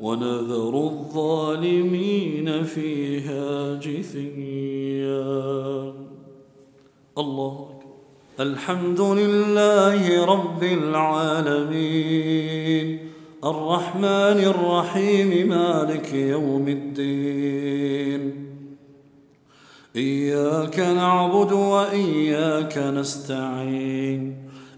ونذر الظالمين فيها جثيا. الله الحمد لله رب العالمين. الرحمن الرحيم مالك يوم الدين. إياك نعبد وإياك نستعين.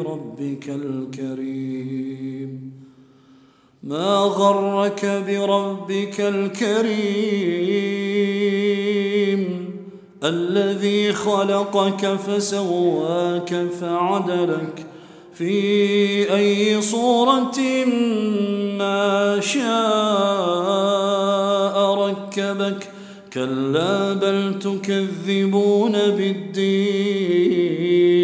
بربك الكريم. ما غرك بربك الكريم. الذي خلقك فسواك فعدلك. في أي صورة ما شاء ركبك. كلا بل تكذبون بالدين.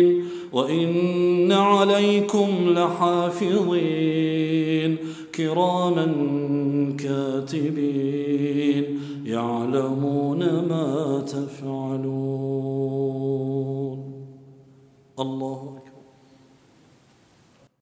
وإن عليكم لحافظين كراما كاتبين يعلمون ما تفعلون. الله